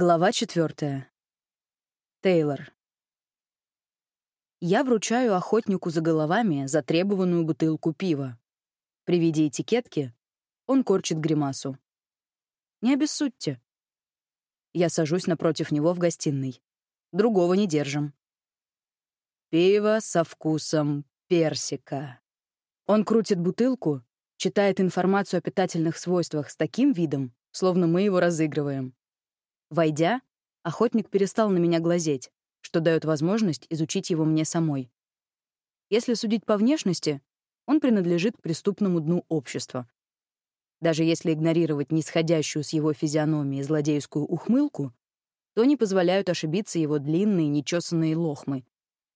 Глава четвертая. Тейлор. Я вручаю охотнику за головами затребованную бутылку пива. При виде этикетки он корчит гримасу. Не обессудьте. Я сажусь напротив него в гостиной. Другого не держим. Пиво со вкусом персика. Он крутит бутылку, читает информацию о питательных свойствах с таким видом, словно мы его разыгрываем. Войдя, охотник перестал на меня глазеть, что дает возможность изучить его мне самой. Если судить по внешности, он принадлежит к преступному дну общества. Даже если игнорировать нисходящую с его физиономии злодейскую ухмылку, то не позволяют ошибиться его длинные нечесанные лохмы,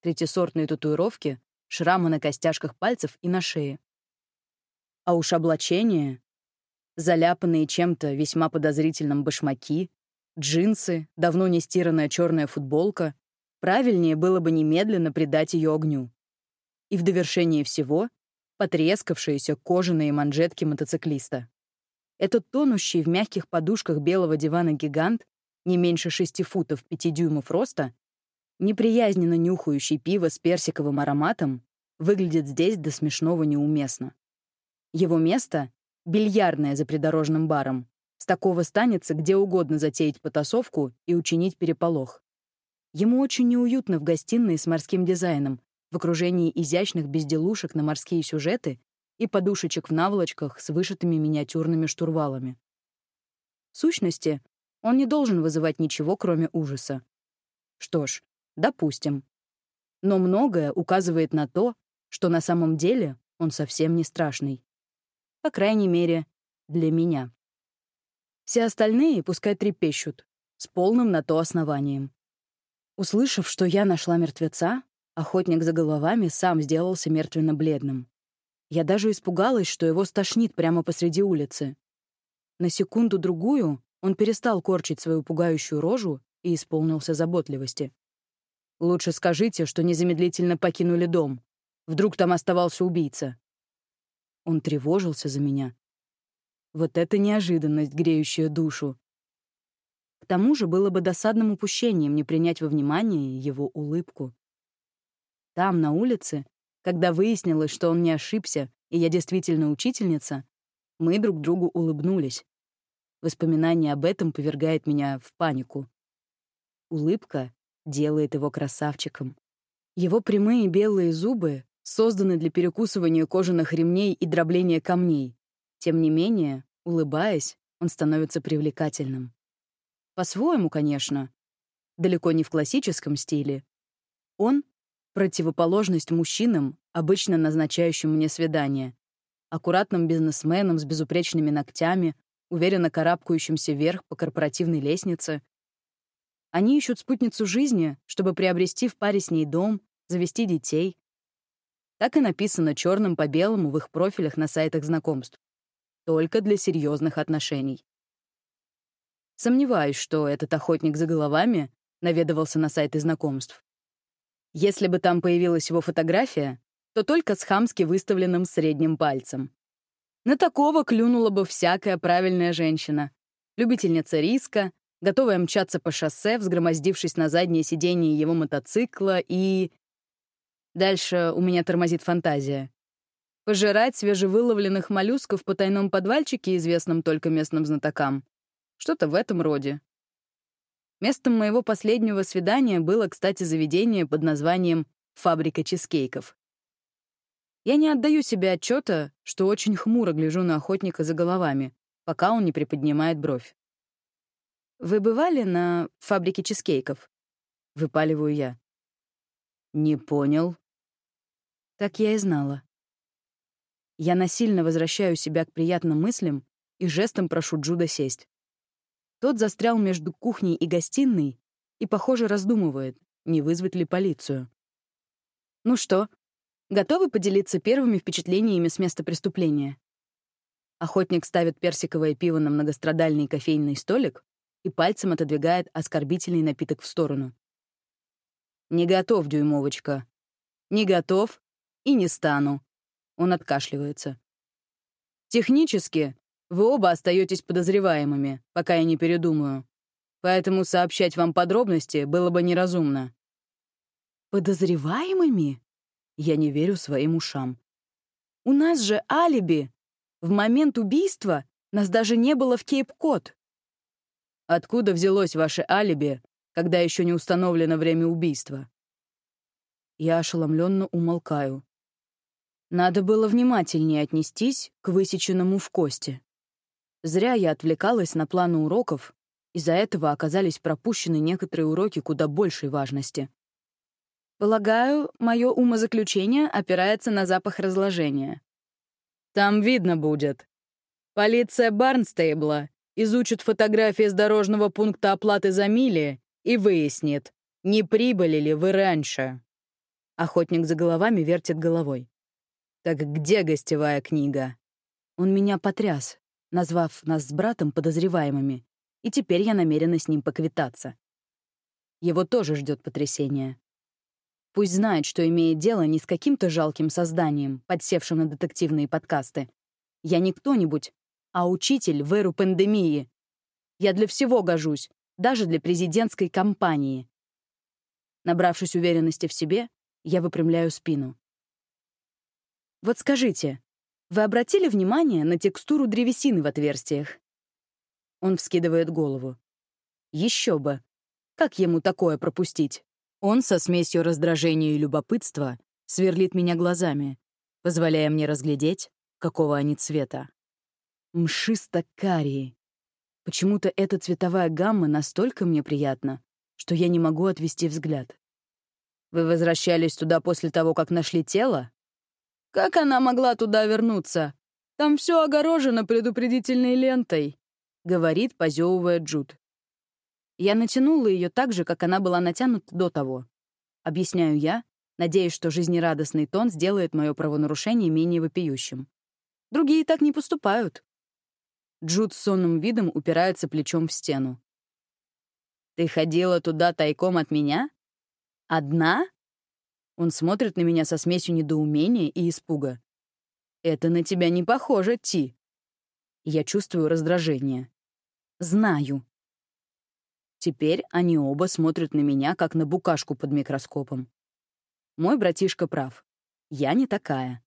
третьесортные татуировки, шрамы на костяшках пальцев и на шее. А уж облачение, заляпанные чем-то весьма подозрительным башмаки, Джинсы, давно не стиранная черная футболка. Правильнее было бы немедленно придать ее огню. И в довершение всего — потрескавшиеся кожаные манжетки мотоциклиста. Этот тонущий в мягких подушках белого дивана гигант, не меньше шести футов пяти дюймов роста, неприязненно нюхающий пиво с персиковым ароматом, выглядит здесь до смешного неуместно. Его место — бильярдное за придорожным баром, с такого станется где угодно затеять потасовку и учинить переполох. Ему очень неуютно в гостиной с морским дизайном, в окружении изящных безделушек на морские сюжеты и подушечек в наволочках с вышитыми миниатюрными штурвалами. В сущности, он не должен вызывать ничего, кроме ужаса. Что ж, допустим. Но многое указывает на то, что на самом деле он совсем не страшный. По крайней мере, для меня. Все остальные пускай трепещут, с полным на то основанием. Услышав, что я нашла мертвеца, охотник за головами сам сделался мертвенно-бледным. Я даже испугалась, что его стошнит прямо посреди улицы. На секунду-другую он перестал корчить свою пугающую рожу и исполнился заботливости. «Лучше скажите, что незамедлительно покинули дом. Вдруг там оставался убийца». Он тревожился за меня, вот это неожиданность, греющая душу. К тому же было бы досадным упущением не принять во внимание его улыбку. Там, на улице, когда выяснилось, что он не ошибся, и я действительно учительница, мы друг другу улыбнулись. Воспоминание об этом повергает меня в панику. Улыбка делает его красавчиком. Его прямые белые зубы созданы для перекусывания кожаных ремней и дробления камней, тем не менее, улыбаясь, он становится привлекательным. По-своему, конечно. Далеко не в классическом стиле. Он — противоположность мужчинам, обычно назначающим мне свидание. Аккуратным бизнесменом с безупречными ногтями, уверенно карабкающимся вверх по корпоративной лестнице. Они ищут спутницу жизни, чтобы приобрести в паре с ней дом, завести детей. Так и написано черным по белому в их профилях на сайтах знакомств только для серьезных отношений. Сомневаюсь, что этот охотник за головами наведывался на сайты знакомств. Если бы там появилась его фотография, то только с хамски выставленным средним пальцем. На такого клюнула бы всякая правильная женщина. Любительница риска, готовая мчаться по шоссе, взгромоздившись на заднее сиденье его мотоцикла и... Дальше у меня тормозит фантазия. Пожирать свежевыловленных моллюсков в потайном подвальчике, известном только местным знатокам. Что-то в этом роде. Местом моего последнего свидания было, кстати, заведение под названием «Фабрика чизкейков». Я не отдаю себе отчета, что очень хмуро гляжу на охотника за головами, пока он не приподнимает бровь. «Вы бывали на фабрике чизкейков?» — выпаливаю я. «Не понял». Так я и знала. Я насильно возвращаю себя к приятным мыслям и жестом прошу Джуда сесть. Тот застрял между кухней и гостиной и, похоже, раздумывает, не вызвать ли полицию. «Ну что, готовы поделиться первыми впечатлениями с места преступления?» Охотник ставит персиковое пиво на многострадальный кофейный столик и пальцем отодвигает оскорбительный напиток в сторону. «Не готов, дюймовочка. Не готов и не стану», он откашливается. «Технически вы оба остаетесь подозреваемыми, пока я не передумаю. Поэтому сообщать вам подробности было бы неразумно. Подозреваемыми? Я не верю своим ушам. У нас же алиби. В момент убийства нас даже не было в Кейп-Код. Откуда взялось ваше алиби, когда еще не установлено время убийства? Я ошеломленно умолкаю. Надо было внимательнее отнестись к высеченному в кости. Зря я отвлекалась на планы уроков, из-за этого оказались пропущены некоторые уроки куда большей важности. Полагаю, мое умозаключение опирается на запах разложения. Там видно будет. Полиция Барнстейбла изучит фотографии с дорожного пункта оплаты за мили и выяснит, не прибыли ли вы раньше. Охотник за головами вертит головой. Так где гостевая книга? Он меня потряс, назвав нас с братом подозреваемыми, и теперь я намерена с ним поквитаться. Его тоже ждет потрясение. Пусть знает, что имеет дело не с каким-то жалким созданием, подсевшим на детективные подкасты. Я не кто-нибудь, а учитель в эру пандемии. Я для всего гожусь, даже для президентской кампании. Набравшись уверенности в себе, я выпрямляю спину. Вот скажите, вы обратили внимание на текстуру древесины в отверстиях? Он вскидывает голову. Еще бы. Как ему такое пропустить? Он со смесью раздражения и любопытства сверлит меня глазами, позволяя мне разглядеть, какого они цвета. Мшисто-карие. Почему-то эта цветовая гамма настолько мне приятна, что я не могу отвести взгляд. «Вы возвращались туда после того, как нашли тело?» «Как она могла туда вернуться? Там все огорожено предупредительной лентой», — говорит, позевывая Джуд. Я натянула ее так же, как она была натянута до того. Объясняю я, надеясь, что жизнерадостный тон сделает мое правонарушение менее вопиющим. Другие так не поступают. Джуд с сонным видом упирается плечом в стену. «Ты ходила туда тайком от меня? Одна?» Он смотрит на меня со смесью недоумения и испуга. «Это на тебя не похоже, Ти». Я чувствую раздражение. Знаю. Теперь они оба смотрят на меня, как на букашку под микроскопом. Мой братишка прав. Я не такая.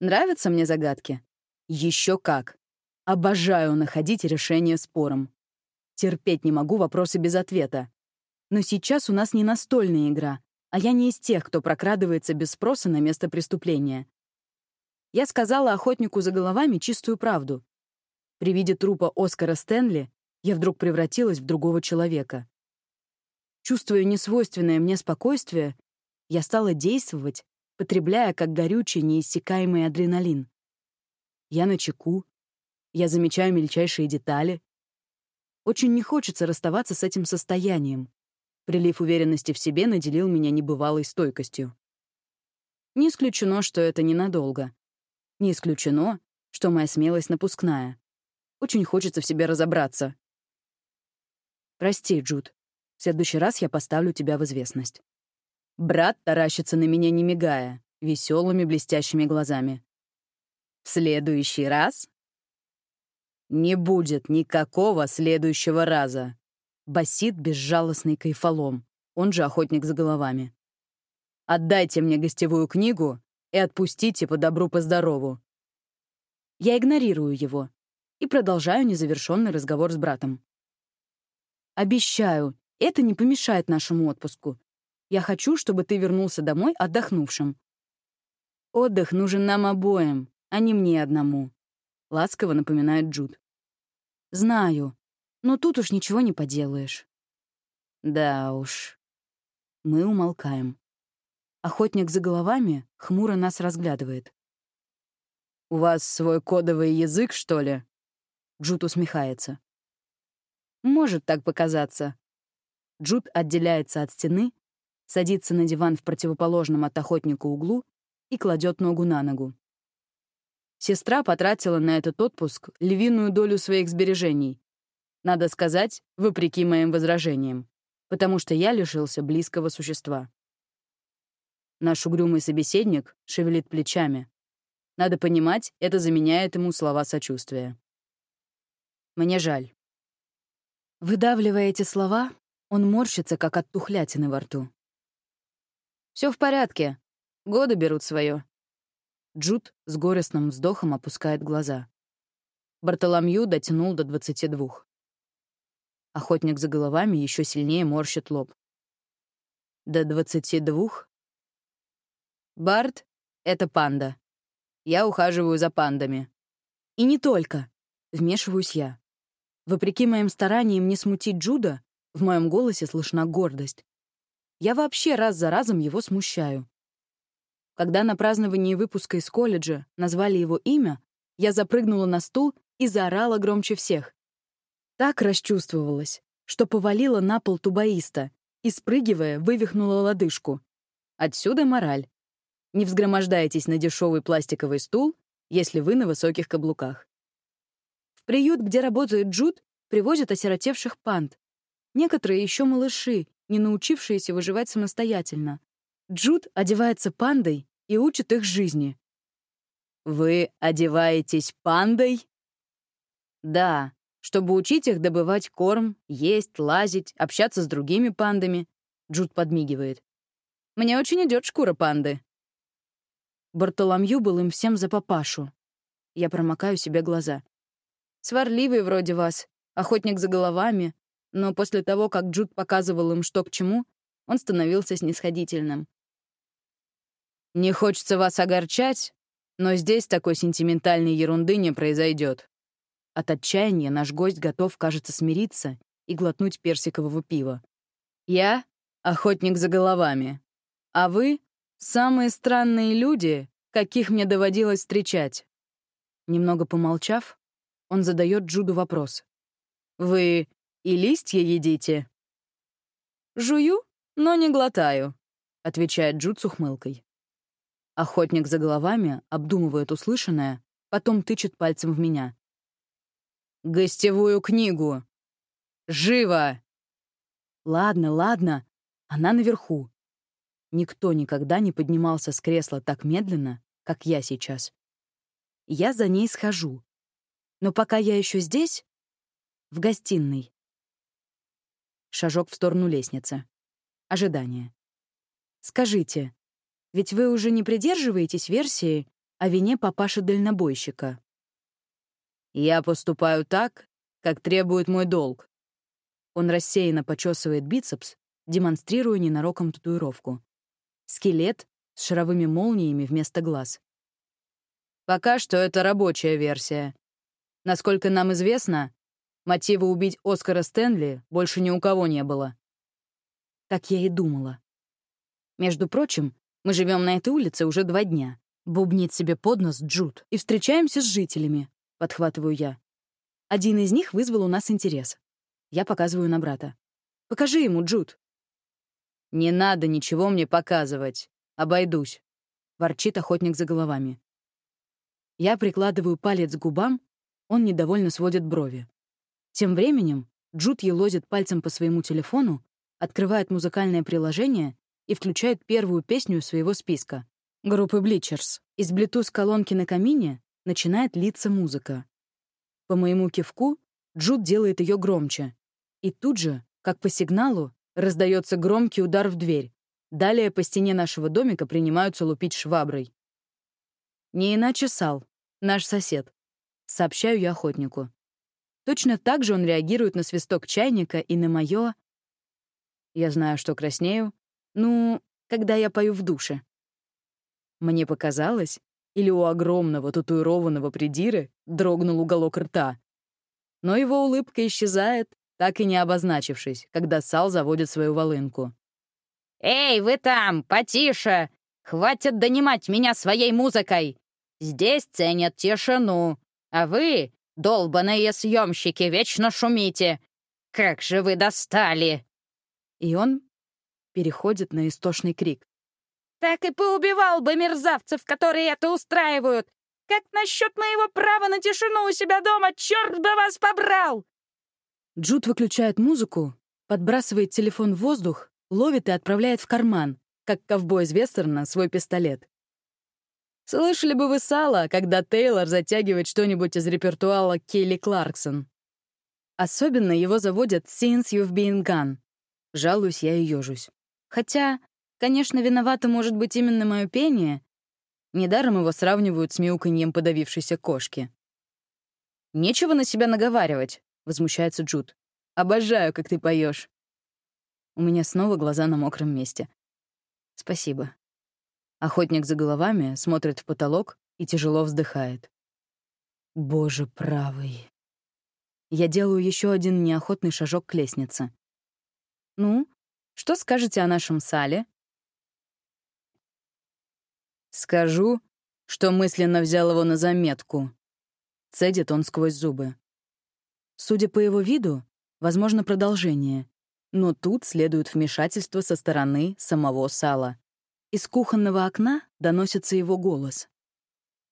Нравятся мне загадки? Еще как. Обожаю находить решение спором. Терпеть не могу вопросы без ответа. Но сейчас у нас не настольная игра, а я не из тех, кто прокрадывается без спроса на место преступления. Я сказала охотнику за головами чистую правду. При виде трупа Оскара Стэнли я вдруг превратилась в другого человека. Чувствуя несвойственное мне спокойствие, я стала действовать, потребляя как горючий неиссякаемый адреналин. Я на чеку, я замечаю мельчайшие детали. Очень не хочется расставаться с этим состоянием. Прилив уверенности в себе наделил меня небывалой стойкостью. Не исключено, что это ненадолго. Не исключено, что моя смелость напускная. Очень хочется в себе разобраться. Прости, Джуд. В следующий раз я поставлю тебя в известность. Брат таращится на меня, не мигая, веселыми блестящими глазами. В следующий раз? Не будет никакого следующего раза. Басит безжалостный кайфолом, он же охотник за головами. Отдайте мне гостевую книгу и отпустите по добру, по здорову. Я игнорирую его и продолжаю незавершенный разговор с братом. Обещаю, это не помешает нашему отпуску. Я хочу, чтобы ты вернулся домой отдохнувшим. Отдых нужен нам обоим, а не мне одному. Ласково напоминает Джуд. Знаю, но тут уж ничего не поделаешь. Да уж. Мы умолкаем. Охотник за головами хмуро нас разглядывает. «У вас свой кодовый язык, что ли?» Джуд усмехается. Может так показаться. Джуд отделяется от стены, садится на диван в противоположном от охотника углу и кладет ногу на ногу. Сестра потратила на этот отпуск львиную долю своих сбережений. Надо сказать, вопреки моим возражениям, потому что я лишился близкого существа. Наш угрюмый собеседник шевелит плечами. Надо понимать, это заменяет ему слова сочувствия. Мне жаль. Выдавливая эти слова, он морщится, как от тухлятины во рту. Все в порядке. Годы берут свое. Джуд с горестным вздохом опускает глаза. Бартоломью дотянул до двадцати двух. Охотник за головами еще сильнее морщит лоб. До двадцати двух? Барт — это панда. Я ухаживаю за пандами. И не только. Вмешиваюсь я. Вопреки моим стараниям не смутить Джуда, в моем голосе слышна гордость. Я вообще раз за разом его смущаю. Когда на праздновании выпуска из колледжа назвали его имя, я запрыгнула на стул и заорала громче всех. Так расчувствовалась, что повалила на пол тубаиста и, спрыгивая, вывихнула лодыжку. Отсюда мораль. Не взгромождайтесь на дешевый пластиковый стул, если вы на высоких каблуках. В приют, где работает Джуд, привозят осиротевших панд. Некоторые еще малыши, не научившиеся выживать самостоятельно. Джуд одевается пандой и учит их жизни. «Вы одеваетесь пандой?» «Да, чтобы учить их добывать корм, есть, лазить, общаться с другими пандами», — Джуд подмигивает. «Мне очень идет шкура панды». Бартоломью был им всем за папашу. Я промокаю себе глаза. Сварливый вроде вас, охотник за головами, но после того, как Джуд показывал им, что к чему, он становился снисходительным. «Не хочется вас огорчать, но здесь такой сентиментальной ерунды не произойдет. От отчаяния наш гость готов, кажется, смириться и глотнуть персикового пива. «Я — охотник за головами, а вы — самые странные люди, каких мне доводилось встречать». Немного помолчав, он задает Джуду вопрос. «Вы и листья едите?» «Жую, но не глотаю», — отвечает Джуд с ухмылкой. Охотник за головами обдумывает услышанное, потом тычет пальцем в меня. «Гостевую книгу! Живо!» «Ладно, ладно, она наверху». Никто никогда не поднимался с кресла так медленно, как я сейчас. Я за ней схожу, но пока я еще здесь, в гостиной. Шажок в сторону лестницы. Ожидание. Скажите, ведь вы уже не придерживаетесь версии о вине папаши-дальнобойщика? Я поступаю так, как требует мой долг. Он рассеянно почесывает бицепс, демонстрируя ненароком татуировку. Скелет с шаровыми молниями вместо глаз. Пока что это рабочая версия. Насколько нам известно, мотива убить Оскара Стэнли больше ни у кого не было. Так я и думала. Между прочим, мы живем на этой улице уже два дня. Бубнит себе под нос Джуд и встречаемся с жителями, подхватываю я. Один из них вызвал у нас интерес. Я показываю на брата. Покажи ему, Джуд. Не надо ничего мне показывать. Обойдусь, ворчит охотник за головами. Я прикладываю палец к губам он недовольно сводит брови. Тем временем Джуд елозит пальцем по своему телефону, открывает музыкальное приложение и включает первую песню своего списка — группы Bleachers. Из Bluetooth-колонки на камине начинает литься музыка. По моему кивку Джуд делает ее громче. И тут же, как по сигналу, раздается громкий удар в дверь. Далее по стене нашего домика принимаются лупить шваброй. Не иначе Сал, наш сосед. Сообщаю я охотнику. Точно так же он реагирует на свисток чайника и на моё... Я знаю, что краснею. Ну, когда я пою в душе. Мне показалось, или у огромного татуированного придиры дрогнул уголок рта. Но его улыбка исчезает, так и не обозначившись, когда Сал заводит свою волынку. «Эй, вы там, потише! Хватит донимать меня своей музыкой! Здесь ценят тишину, а вы, долбаные съемщики, вечно шумите. Как же вы достали!» И он переходит на истошный крик. «Так и поубивал бы мерзавцев, которые это устраивают! Как насчет моего права на тишину у себя дома? Черт бы вас побрал!» Джуд выключает музыку, подбрасывает телефон в воздух, ловит и отправляет в карман, как ковбой из вестерна, свой пистолет. Слышали бы вы сало, когда Тейлор затягивает что-нибудь из репертуала Келли Кларксон. Особенно его заводят «since you've been gone». Жалуюсь я и ёжусь. Хотя, конечно, виновато может быть именно мое пение. Недаром его сравнивают с мяуканьем подавившейся кошки. «Нечего на себя наговаривать», — возмущается Джуд. «Обожаю, как ты поешь. У меня снова глаза на мокром месте. Спасибо. Охотник за головами смотрит в потолок и тяжело вздыхает. Боже правый. Я делаю еще один неохотный шажок к лестнице. Ну, что скажете о нашем сале? Скажу, что мысленно взял его на заметку. Цедит он сквозь зубы. Судя по его виду, возможно продолжение. Но тут следует вмешательство со стороны самого Сала. Из кухонного окна доносится его голос.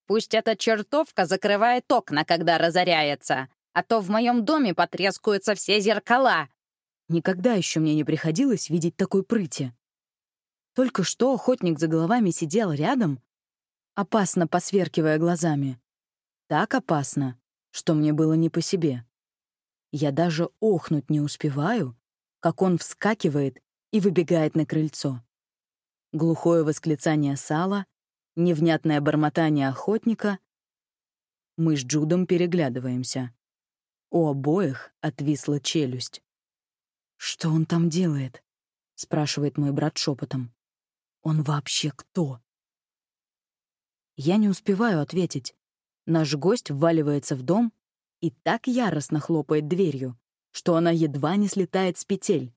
«Пусть эта чертовка закрывает окна, когда разоряется, а то в моем доме потрескаются все зеркала!» Никогда еще мне не приходилось видеть такой прыти. Только что охотник за головами сидел рядом, опасно посверкивая глазами. Так опасно, что мне было не по себе. Я даже охнуть не успеваю, как он вскакивает и выбегает на крыльцо. Глухое восклицание сала, невнятное бормотание охотника. Мы с Джудом переглядываемся. У обоих отвисла челюсть. «Что он там делает?» — спрашивает мой брат шепотом. «Он вообще кто?» Я не успеваю ответить. Наш гость вваливается в дом и так яростно хлопает дверью, что она едва не слетает с петель.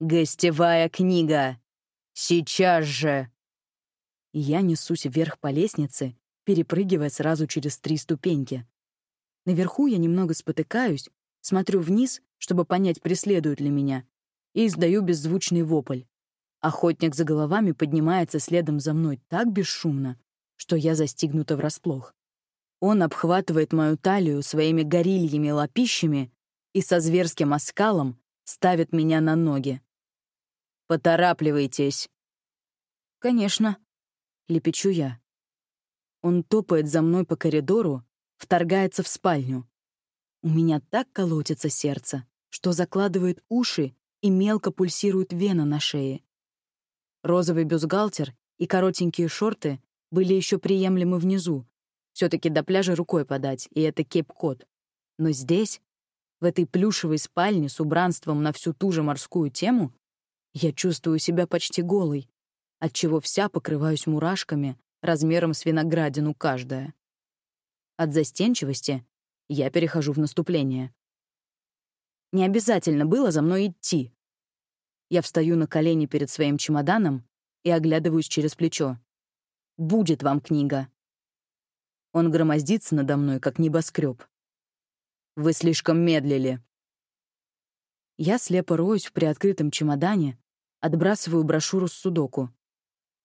«Гостевая книга! Сейчас же!» Я несусь вверх по лестнице, перепрыгивая сразу через три ступеньки. Наверху я немного спотыкаюсь, смотрю вниз, чтобы понять, преследуют ли меня, и издаю беззвучный вопль. Охотник за головами поднимается следом за мной так бесшумно, что я застигнута врасплох. Он обхватывает мою талию своими горильями лапищами и со зверским оскалом ставит меня на ноги. «Поторапливайтесь!» «Конечно», — лепечу я. Он топает за мной по коридору, вторгается в спальню. У меня так колотится сердце, что закладывает уши и мелко пульсирует вена на шее. Розовый бюстгальтер и коротенькие шорты были еще приемлемы внизу. все таки до пляжа рукой подать, и это кеп-кот. Но здесь в этой плюшевой спальне с убранством на всю ту же морскую тему, я чувствую себя почти голой, отчего вся покрываюсь мурашками размером с виноградину каждая. От застенчивости я перехожу в наступление. Не обязательно было за мной идти. Я встаю на колени перед своим чемоданом и оглядываюсь через плечо. «Будет вам книга». Он громоздится надо мной, как небоскреб. Вы слишком медлили». Я слепо роюсь в приоткрытом чемодане, отбрасываю брошюру с судоку.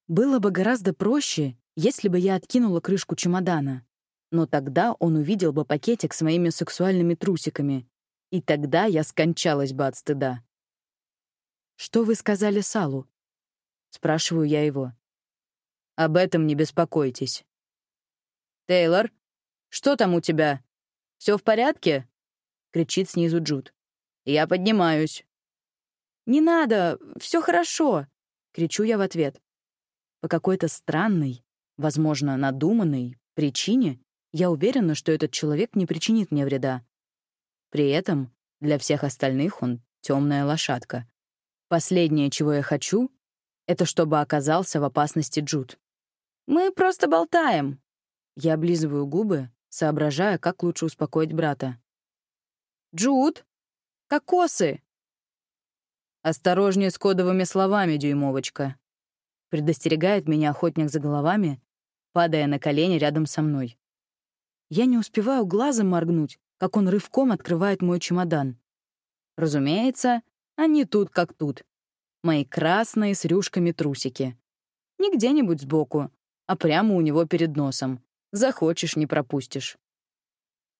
Было бы гораздо проще, если бы я откинула крышку чемодана. Но тогда он увидел бы пакетик с моими сексуальными трусиками, и тогда я скончалась бы от стыда. «Что вы сказали Салу?» — спрашиваю я его. «Об этом не беспокойтесь». «Тейлор, что там у тебя?» Все в порядке?» — кричит снизу Джуд. «Я поднимаюсь». «Не надо, все хорошо», — кричу я в ответ. По какой-то странной, возможно, надуманной причине я уверена, что этот человек не причинит мне вреда. При этом для всех остальных он темная лошадка. Последнее, чего я хочу, это чтобы оказался в опасности Джуд. «Мы просто болтаем». Я облизываю губы, соображая, как лучше успокоить брата. «Джуд! Кокосы!» «Осторожнее с кодовыми словами, дюймовочка!» Предостерегает меня охотник за головами, падая на колени рядом со мной. Я не успеваю глазом моргнуть, как он рывком открывает мой чемодан. Разумеется, они тут как тут. Мои красные с рюшками трусики. Не где-нибудь сбоку, а прямо у него перед носом. Захочешь — не пропустишь.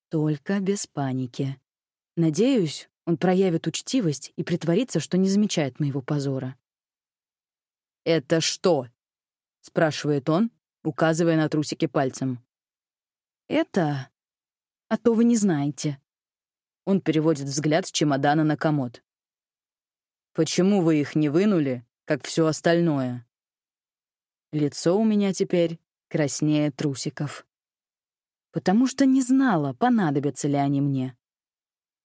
Только без паники. Надеюсь, он проявит учтивость и притворится, что не замечает моего позора. «Это что?» — спрашивает он, указывая на трусики пальцем. «Это... А то вы не знаете». Он переводит взгляд с чемодана на комод. «Почему вы их не вынули, как все остальное?» Лицо у меня теперь краснее трусиков. Потому что не знала, понадобятся ли они мне.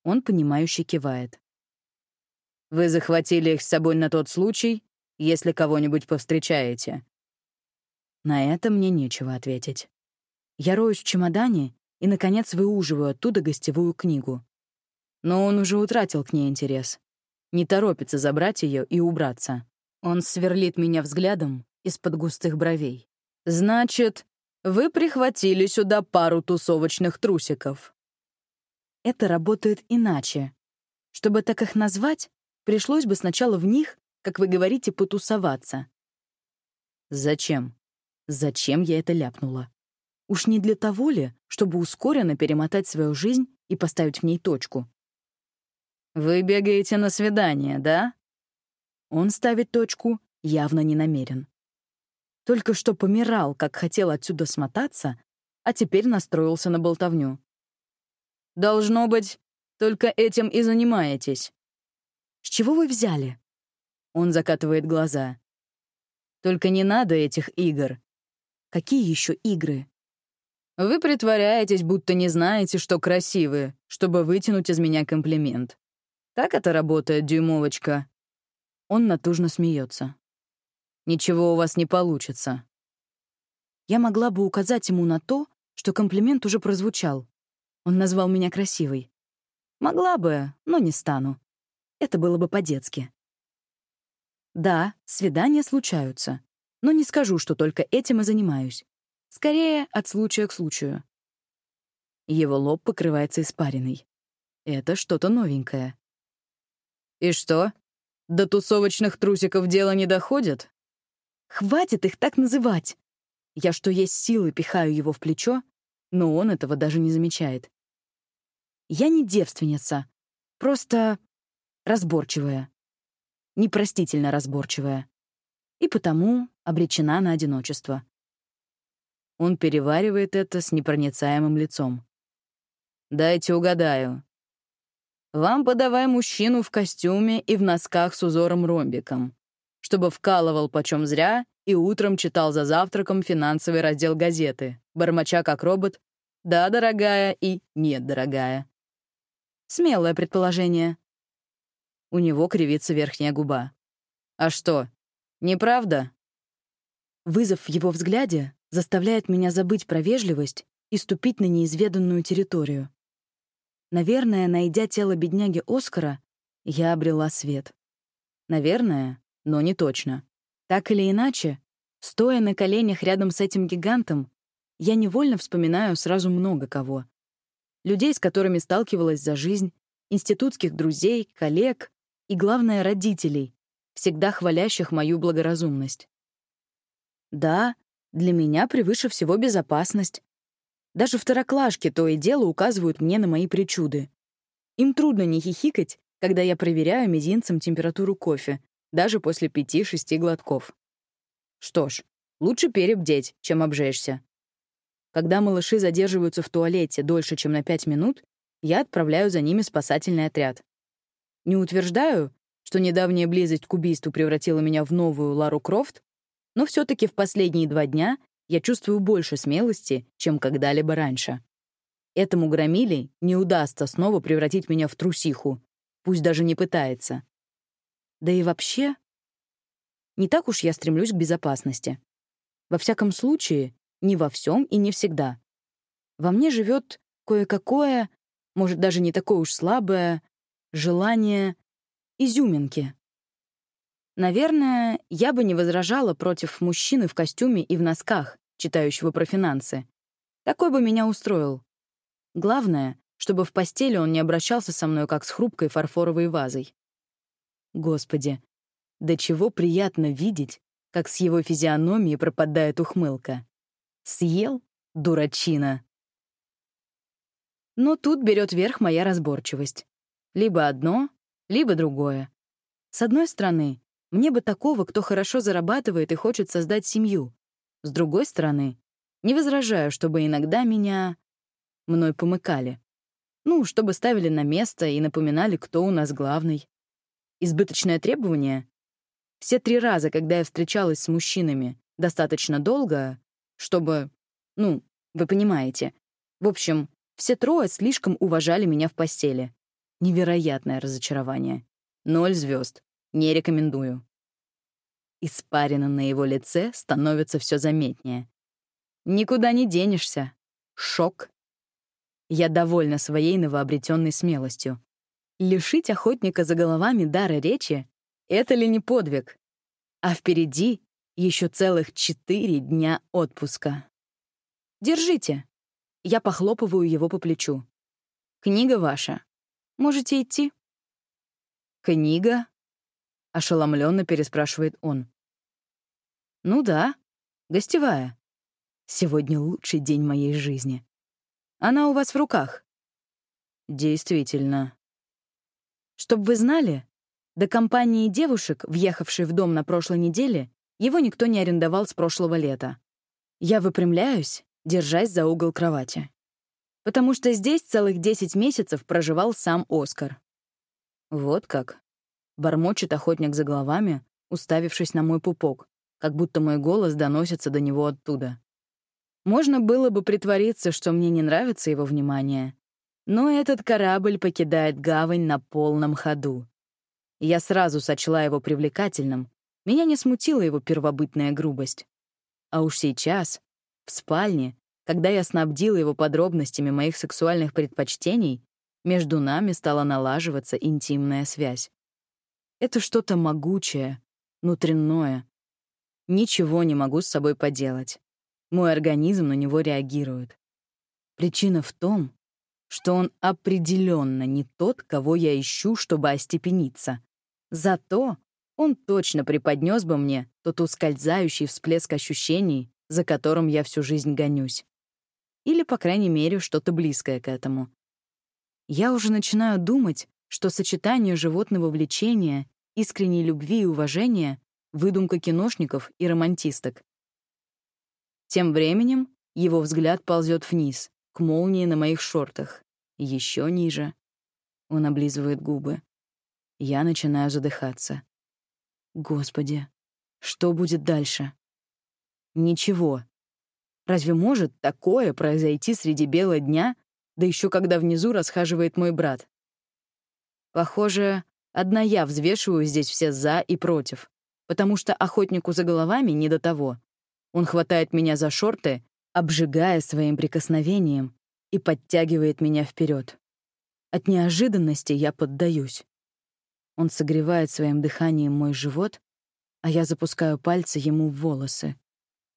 Он, понимающе кивает. «Вы захватили их с собой на тот случай, если кого-нибудь повстречаете?» На это мне нечего ответить. Я роюсь в чемодане и, наконец, выуживаю оттуда гостевую книгу. Но он уже утратил к ней интерес. Не торопится забрать ее и убраться. Он сверлит меня взглядом из-под густых бровей. «Значит, вы прихватили сюда пару тусовочных трусиков». Это работает иначе. Чтобы так их назвать, пришлось бы сначала в них, как вы говорите, потусоваться. Зачем? Зачем я это ляпнула? Уж не для того ли, чтобы ускоренно перемотать свою жизнь и поставить в ней точку? «Вы бегаете на свидание, да?» Он ставит точку явно не намерен. Только что помирал, как хотел отсюда смотаться, а теперь настроился на болтовню. «Должно быть, только этим и занимаетесь». «С чего вы взяли?» Он закатывает глаза. «Только не надо этих игр». «Какие еще игры?» «Вы притворяетесь, будто не знаете, что красивы, чтобы вытянуть из меня комплимент. Так это работает, дюймовочка». Он натужно смеется. «Ничего у вас не получится». Я могла бы указать ему на то, что комплимент уже прозвучал. Он назвал меня красивой. Могла бы, но не стану. Это было бы по-детски. Да, свидания случаются, но не скажу, что только этим и занимаюсь. Скорее, от случая к случаю. Его лоб покрывается испариной. Это что-то новенькое. «И что? До тусовочных трусиков дело не доходит?» «Хватит их так называть!» Я что есть силы пихаю его в плечо, но он этого даже не замечает. Я не девственница, просто разборчивая. Непростительно разборчивая. И потому обречена на одиночество. Он переваривает это с непроницаемым лицом. «Дайте угадаю. Вам подавай мужчину в костюме и в носках с узором-ромбиком, чтобы вкалывал почем зря и утром читал за завтраком финансовый раздел газеты, бормоча как робот «Да, дорогая» и «Нет, дорогая». Смелое предположение. У него кривится верхняя губа. А что, неправда? Вызов в его взгляде заставляет меня забыть про вежливость и ступить на неизведанную территорию. Наверное, найдя тело бедняги Оскара, я обрела свет. Наверное, но не точно. Так или иначе, стоя на коленях рядом с этим гигантом, я невольно вспоминаю сразу много кого. Людей, с которыми сталкивалась за жизнь, институтских друзей, коллег и, главное, родителей, всегда хвалящих мою благоразумность. Да, для меня превыше всего безопасность, даже второклашки то и дело указывают мне на мои причуды. Им трудно не хихикать, когда я проверяю мизинцем температуру кофе, даже после пяти-шести глотков. Что ж, лучше перебдеть, чем обжечься. Когда малыши задерживаются в туалете дольше, чем на пять минут, я отправляю за ними спасательный отряд. Не утверждаю, что недавняя близость к убийству превратила меня в новую Лару Крофт, но все таки в последние два дня я чувствую больше смелости, чем когда-либо раньше. Этому громиле не удастся снова превратить меня в трусиху, пусть даже не пытается. Да и вообще, не так уж я стремлюсь к безопасности. Во всяком случае, не во всем и не всегда. Во мне живет кое-какое, может, даже не такое уж слабое, желание изюминки. Наверное, я бы не возражала против мужчины в костюме и в носках, читающего про финансы. Такой бы меня устроил. Главное, чтобы в постели он не обращался со мной, как с хрупкой фарфоровой вазой. Господи, до чего приятно видеть, как с его физиономии пропадает ухмылка. Съел, дурачина. Но тут берет верх моя разборчивость. Либо одно, либо другое. С одной стороны, мне бы такого, кто хорошо зарабатывает и хочет создать семью. С другой стороны, не возражаю, чтобы иногда меня... мной помыкали. Ну, чтобы ставили на место и напоминали, кто у нас главный. Избыточное требование? Все три раза, когда я встречалась с мужчинами достаточно долго, чтобы... Ну, вы понимаете. В общем, все трое слишком уважали меня в постели. Невероятное разочарование. Ноль звезд. Не рекомендую. Испарина на его лице становится все заметнее. Никуда не денешься. Шок. Я довольна своей новообретенной смелостью. Лишить охотника за головами дара речи — это ли не подвиг? А впереди еще целых четыре дня отпуска. Держите. Я похлопываю его по плечу. Книга ваша. Можете идти. Книга? Ошеломленно переспрашивает он. Ну да, гостевая. Сегодня лучший день моей жизни. Она у вас в руках. Действительно. Чтоб вы знали, до компании девушек, въехавшей в дом на прошлой неделе, его никто не арендовал с прошлого лета. Я выпрямляюсь, держась за угол кровати. Потому что здесь целых 10 месяцев проживал сам Оскар. Вот как. Бормочет охотник за головами, уставившись на мой пупок, как будто мой голос доносится до него оттуда. Можно было бы притвориться, что мне не нравится его внимание, но этот корабль покидает гавань на полном ходу. Я сразу сочла его привлекательным, меня не смутила его первобытная грубость. А уж сейчас, в спальне, когда я снабдила его подробностями моих сексуальных предпочтений, между нами стала налаживаться интимная связь. Это что-то могучее, внутреннее. Ничего не могу с собой поделать. Мой организм на него реагирует. Причина в том, что он определенно не тот, кого я ищу, чтобы остепениться. Зато он точно преподнес бы мне тот ускользающий всплеск ощущений, за которым я всю жизнь гонюсь. Или, по крайней мере, что-то близкое к этому. Я уже начинаю думать, что сочетание животного влечения, искренней любви и уважения — выдумка киношников и романтисток. Тем временем его взгляд ползет вниз, к молнии на моих шортах. Еще ниже. Он облизывает губы. Я начинаю задыхаться. Господи, что будет дальше? Ничего. Разве может такое произойти среди бела дня, да еще когда внизу расхаживает мой брат? Похоже, одна я взвешиваю здесь все «за» и «против», потому что охотнику за головами не до того. Он хватает меня за шорты, обжигая своим прикосновением, и подтягивает меня вперед. От неожиданности я поддаюсь. Он согревает своим дыханием мой живот, а я запускаю пальцы ему в волосы.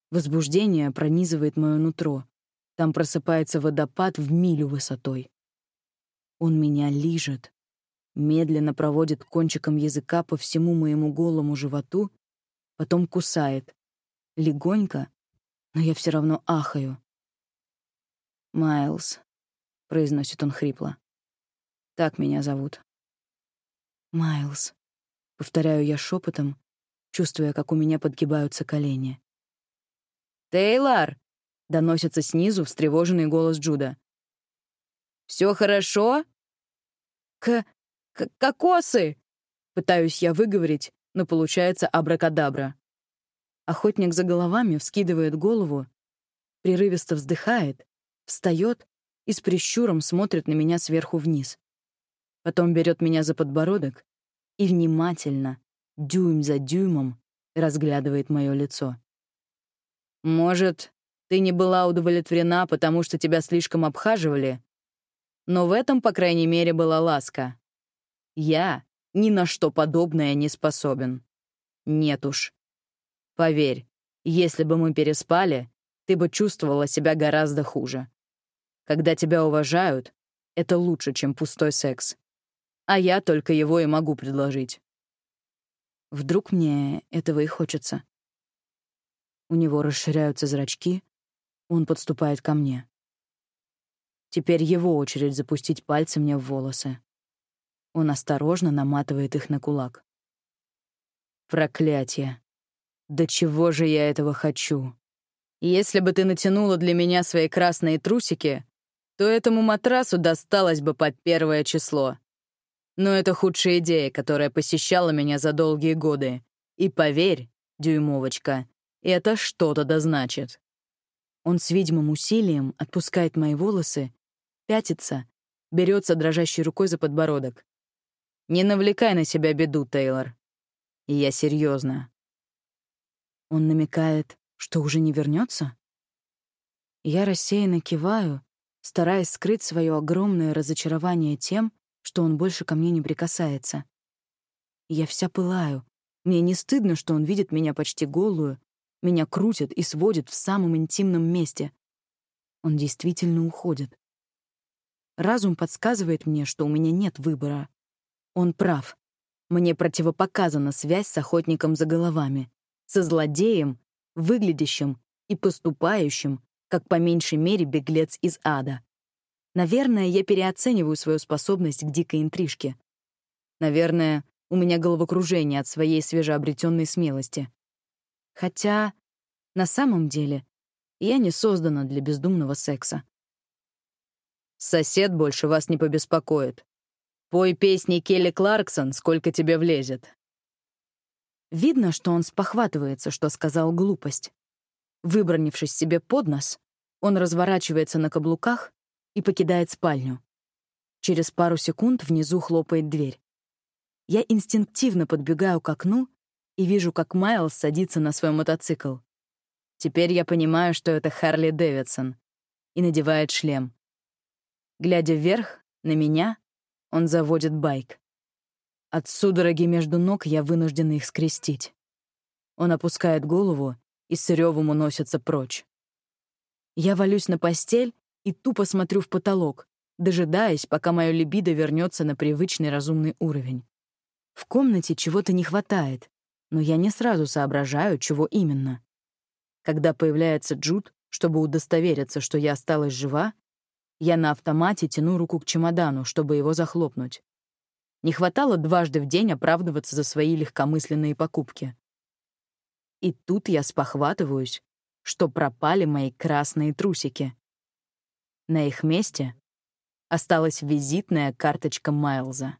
Возбуждение пронизывает мое нутро. Там просыпается водопад в милю высотой. Он меня лижет, медленно проводит кончиком языка по всему моему голому животу, потом кусает. Легонько, но я все равно ахаю. «Майлз», — произносит он хрипло. «Так меня зовут». «Майлз», — повторяю я шепотом, чувствуя, как у меня подгибаются колени. «Тейлор!» — доносится снизу встревоженный голос Джуда. «Все хорошо?» «К... к... кокосы!» — пытаюсь я выговорить, но получается абракадабра. Охотник за головами вскидывает голову, прерывисто вздыхает, встает и с прищуром смотрит на меня сверху вниз. Потом берет меня за подбородок и внимательно, дюйм за дюймом, разглядывает мое лицо. «Может, ты не была удовлетворена, потому что тебя слишком обхаживали? Но в этом, по крайней мере, была ласка. Я ни на что подобное не способен. Нет уж. Поверь, если бы мы переспали, ты бы чувствовала себя гораздо хуже. Когда тебя уважают, это лучше, чем пустой секс а я только его и могу предложить. Вдруг мне этого и хочется. У него расширяются зрачки, он подступает ко мне. Теперь его очередь запустить пальцы мне в волосы. Он осторожно наматывает их на кулак. Проклятие. Да чего же я этого хочу? Если бы ты натянула для меня свои красные трусики, то этому матрасу досталось бы под первое число. Но это худшая идея, которая посещала меня за долгие годы. И поверь, дюймовочка, это что-то да значит. Он с видимым усилием отпускает мои волосы, пятится, берется дрожащей рукой за подбородок. «Не навлекай на себя беду, Тейлор. Я серьезно. Он намекает, что уже не вернется? Я рассеянно киваю, стараясь скрыть свое огромное разочарование тем, что он больше ко мне не прикасается. Я вся пылаю. Мне не стыдно, что он видит меня почти голую, меня крутит и сводит в самом интимном месте. Он действительно уходит. Разум подсказывает мне, что у меня нет выбора. Он прав. Мне противопоказана связь с охотником за головами, со злодеем, выглядящим и поступающим, как по меньшей мере беглец из ада. Наверное, я переоцениваю свою способность к дикой интрижке. Наверное, у меня головокружение от своей свежеобретенной смелости. Хотя, на самом деле, я не создана для бездумного секса. Сосед больше вас не побеспокоит. Пой песни Келли Кларксон, сколько тебе влезет. Видно, что он спохватывается, что сказал глупость. Выбронившись себе под нос, он разворачивается на каблуках и покидает спальню. Через пару секунд внизу хлопает дверь. Я инстинктивно подбегаю к окну и вижу, как Майлз садится на свой мотоцикл. Теперь я понимаю, что это Харли Дэвидсон, и надевает шлем. Глядя вверх, на меня, он заводит байк. От судороги между ног я вынуждена их скрестить. Он опускает голову и с ревом уносится прочь. Я валюсь на постель и тупо смотрю в потолок, дожидаясь, пока мое либидо вернется на привычный разумный уровень. В комнате чего-то не хватает, но я не сразу соображаю, чего именно. Когда появляется Джуд, чтобы удостовериться, что я осталась жива, я на автомате тяну руку к чемодану, чтобы его захлопнуть. Не хватало дважды в день оправдываться за свои легкомысленные покупки. И тут я спохватываюсь, что пропали мои красные трусики. На их месте осталась визитная карточка Майлза.